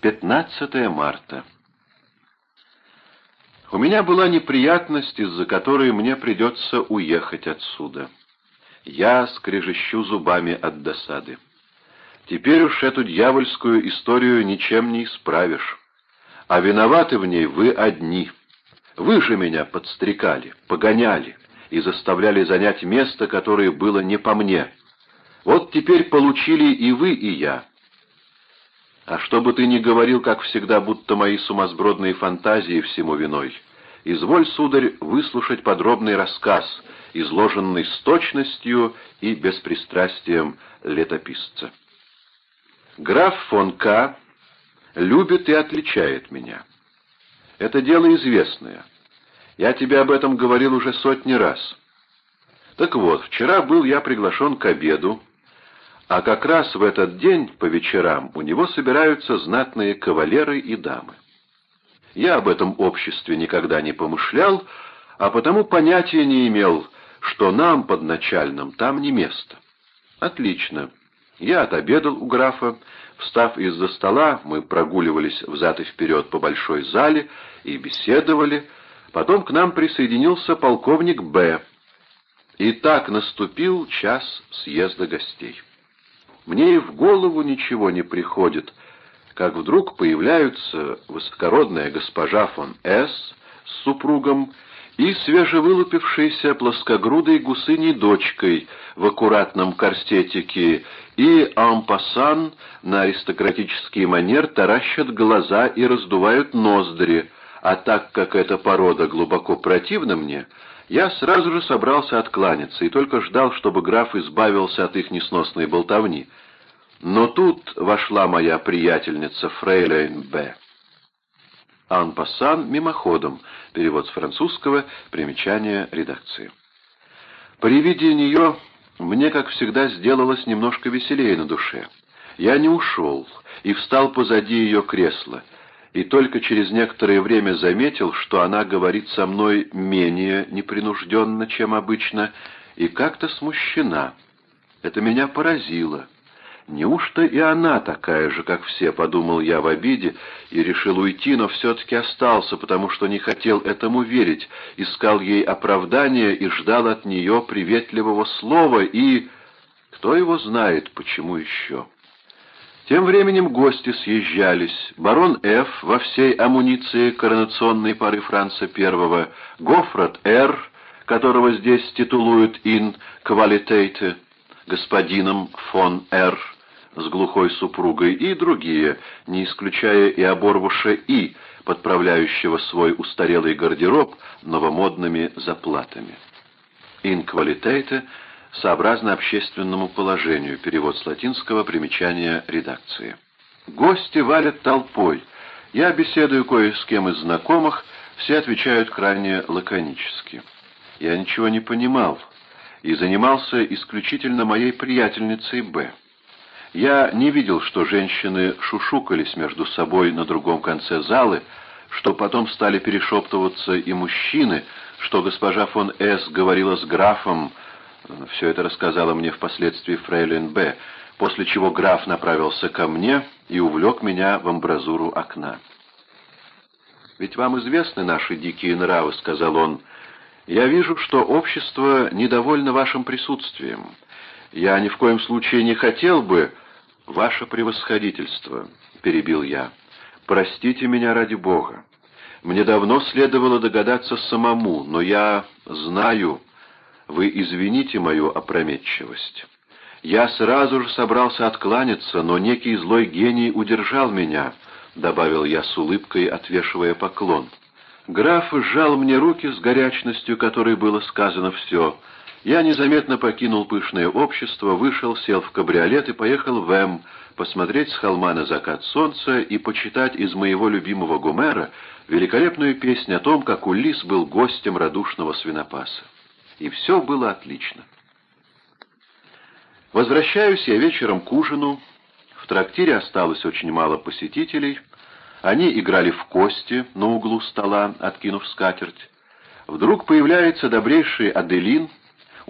15 марта. У меня была неприятность, из-за которой мне придется уехать отсюда. Я скрежещу зубами от досады. Теперь уж эту дьявольскую историю ничем не исправишь. А виноваты в ней вы одни. Вы же меня подстрекали, погоняли и заставляли занять место, которое было не по мне. Вот теперь получили и вы, и я. А что бы ты ни говорил, как всегда, будто мои сумасбродные фантазии всему виной, изволь, сударь, выслушать подробный рассказ, изложенный с точностью и беспристрастием летописца. Граф фон К. любит и отличает меня. Это дело известное. Я тебе об этом говорил уже сотни раз. Так вот, вчера был я приглашен к обеду, а как раз в этот день по вечерам у него собираются знатные кавалеры и дамы. Я об этом обществе никогда не помышлял, а потому понятия не имел, что нам, подначальным, там не место. Отлично. Я отобедал у графа. Встав из-за стола, мы прогуливались взад и вперед по большой зале и беседовали. Потом к нам присоединился полковник Б. И так наступил час съезда гостей. Мне и в голову ничего не приходит, как вдруг появляются высокородная госпожа фон С. с супругом и свежевылупившейся плоскогрудой гусыней дочкой в аккуратном корсетике, и ампасан на аристократический манер таращат глаза и раздувают ноздри, а так как эта порода глубоко противна мне, я сразу же собрался откланяться и только ждал, чтобы граф избавился от их несносной болтовни. Но тут вошла моя приятельница Фрейлейн Б. Анпасан мимоходом. Перевод с французского. Примечание редакции. При виде нее мне, как всегда, сделалось немножко веселее на душе. Я не ушел и встал позади ее кресла, и только через некоторое время заметил, что она говорит со мной менее непринужденно, чем обычно, и как-то смущена. Это меня поразило. Неужто и она такая же, как все, подумал я в обиде, и решил уйти, но все-таки остался, потому что не хотел этому верить, искал ей оправдания и ждал от нее приветливого слова, и... Кто его знает, почему еще? Тем временем гости съезжались. Барон Ф. во всей амуниции коронационной пары Франца I, Гофрат Р., которого здесь титулуют «ин квалитейте», господином фон Р., с глухой супругой и другие, не исключая и оборвуша И, подправляющего свой устарелый гардероб новомодными заплатами. «Инквалитейте» сообразно общественному положению, перевод с латинского, примечания редакции. Гости валят толпой. Я беседую кое с кем из знакомых, все отвечают крайне лаконически. Я ничего не понимал и занимался исключительно моей приятельницей Б. Я не видел, что женщины шушукались между собой на другом конце залы, что потом стали перешептываться и мужчины, что госпожа фон С. говорила с графом, все это рассказала мне впоследствии фрейлин Б., после чего граф направился ко мне и увлек меня в амбразуру окна. «Ведь вам известны наши дикие нравы», — сказал он. «Я вижу, что общество недовольно вашим присутствием. Я ни в коем случае не хотел бы...» «Ваше превосходительство», — перебил я, — «простите меня ради Бога. Мне давно следовало догадаться самому, но я знаю, вы извините мою опрометчивость. Я сразу же собрался откланяться, но некий злой гений удержал меня», — добавил я с улыбкой, отвешивая поклон. Граф сжал мне руки с горячностью, которой было сказано все — я незаметно покинул пышное общество, вышел, сел в кабриолет и поехал в М, посмотреть с холма на закат солнца и почитать из моего любимого Гомера великолепную песню о том, как Улис был гостем радушного свинопаса. И все было отлично. Возвращаюсь я вечером к ужину. В трактире осталось очень мало посетителей. Они играли в кости на углу стола, откинув скатерть. Вдруг появляется добрейший Аделин —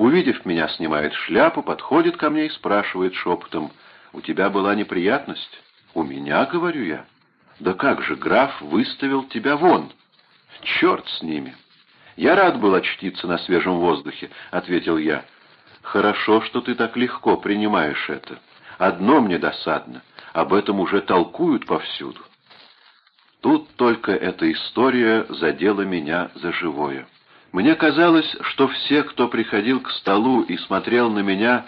Увидев меня, снимает шляпу, подходит ко мне и спрашивает шепотом, «У тебя была неприятность?» «У меня?» — говорю я. «Да как же, граф выставил тебя вон!» «Черт с ними!» «Я рад был очтиться на свежем воздухе», — ответил я. «Хорошо, что ты так легко принимаешь это. Одно мне досадно. Об этом уже толкуют повсюду». Тут только эта история задела меня за живое. Мне казалось, что все, кто приходил к столу и смотрел на меня,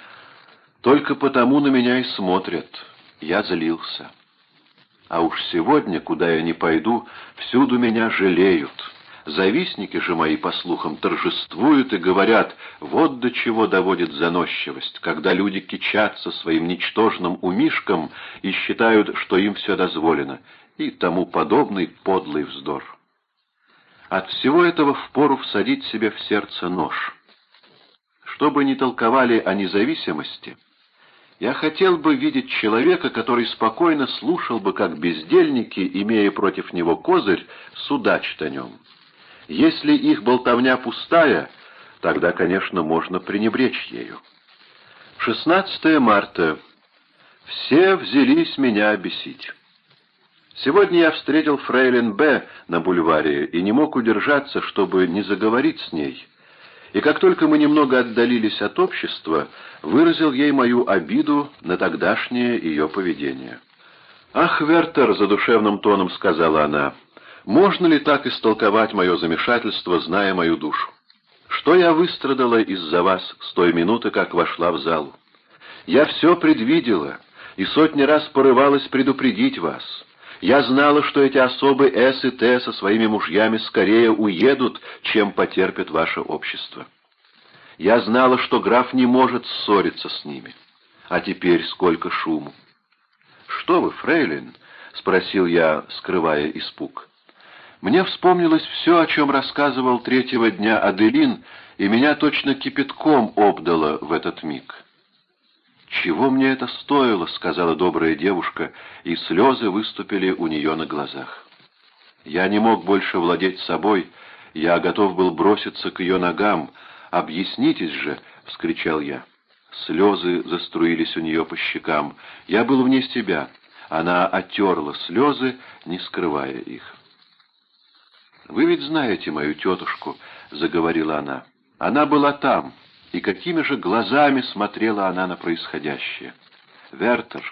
только потому на меня и смотрят. Я злился. А уж сегодня, куда я не пойду, всюду меня жалеют. Завистники же мои, по слухам, торжествуют и говорят, вот до чего доводит заносчивость, когда люди кичатся своим ничтожным умишком и считают, что им все дозволено, и тому подобный подлый вздор. От всего этого впору всадить себе в сердце нож. Чтобы не толковали о независимости, я хотел бы видеть человека, который спокойно слушал бы, как бездельники, имея против него козырь, судачат о нем. Если их болтовня пустая, тогда, конечно, можно пренебречь ею. 16 марта. Все взялись меня бесить. Сегодня я встретил фрейлин Б. на бульваре и не мог удержаться, чтобы не заговорить с ней. И как только мы немного отдалились от общества, выразил ей мою обиду на тогдашнее ее поведение. «Ах, Вертер!» — задушевным тоном сказала она — можно ли так истолковать мое замешательство, зная мою душу? Что я выстрадала из-за вас с той минуты, как вошла в зал? Я все предвидела и сотни раз порывалась предупредить вас. Я знала, что эти особы С и Т со своими мужьями скорее уедут, чем потерпят ваше общество. Я знала, что граф не может ссориться с ними. А теперь сколько шуму! — Что вы, фрейлин? — спросил я, скрывая испуг. Мне вспомнилось все, о чем рассказывал третьего дня Аделин, и меня точно кипятком обдало в этот миг. «Чего мне это стоило?» — сказала добрая девушка, и слезы выступили у нее на глазах. Я не мог больше владеть собой, я готов был броситься к ее ногам. «Объяснитесь же!» — вскричал я. Слезы заструились у нее по щекам. Я был вне себя. Она оттерла слезы, не скрывая их. «Вы ведь знаете мою тетушку», — заговорила она. «Она была там, и какими же глазами смотрела она на происходящее. Вертер,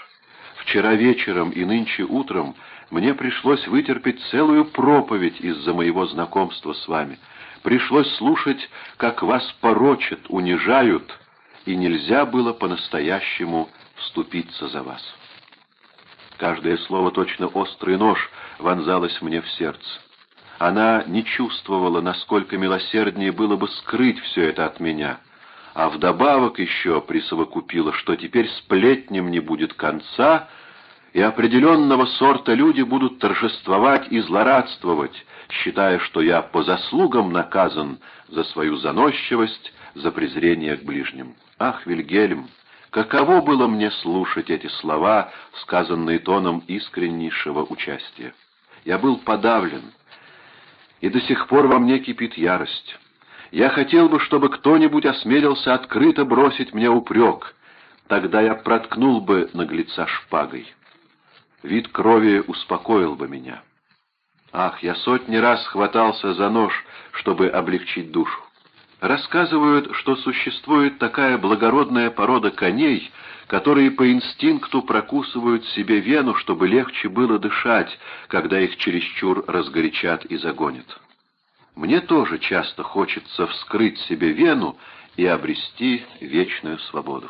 вчера вечером и нынче утром мне пришлось вытерпеть целую проповедь из-за моего знакомства с вами. Пришлось слушать, как вас порочат, унижают, и нельзя было по-настоящему вступиться за вас». Каждое слово, точно острый нож, вонзалось мне в сердце. Она не чувствовала, насколько милосерднее было бы скрыть все это от меня, а вдобавок еще присовокупила, что теперь сплетням не будет конца, и определенного сорта люди будут торжествовать и злорадствовать, считая, что я по заслугам наказан за свою заносчивость, за презрение к ближним. Ах, Вильгельм, каково было мне слушать эти слова, сказанные тоном искреннейшего участия. Я был подавлен, и до сих пор во мне кипит ярость. Я хотел бы, чтобы кто-нибудь осмелился открыто бросить мне упрек. Тогда я проткнул бы наглеца шпагой. Вид крови успокоил бы меня. Ах, я сотни раз хватался за нож, чтобы облегчить душу. Рассказывают, что существует такая благородная порода коней, которые по инстинкту прокусывают себе вену, чтобы легче было дышать, когда их чересчур разгорячат и загонят. Мне тоже часто хочется вскрыть себе вену и обрести вечную свободу.